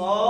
주옵소서.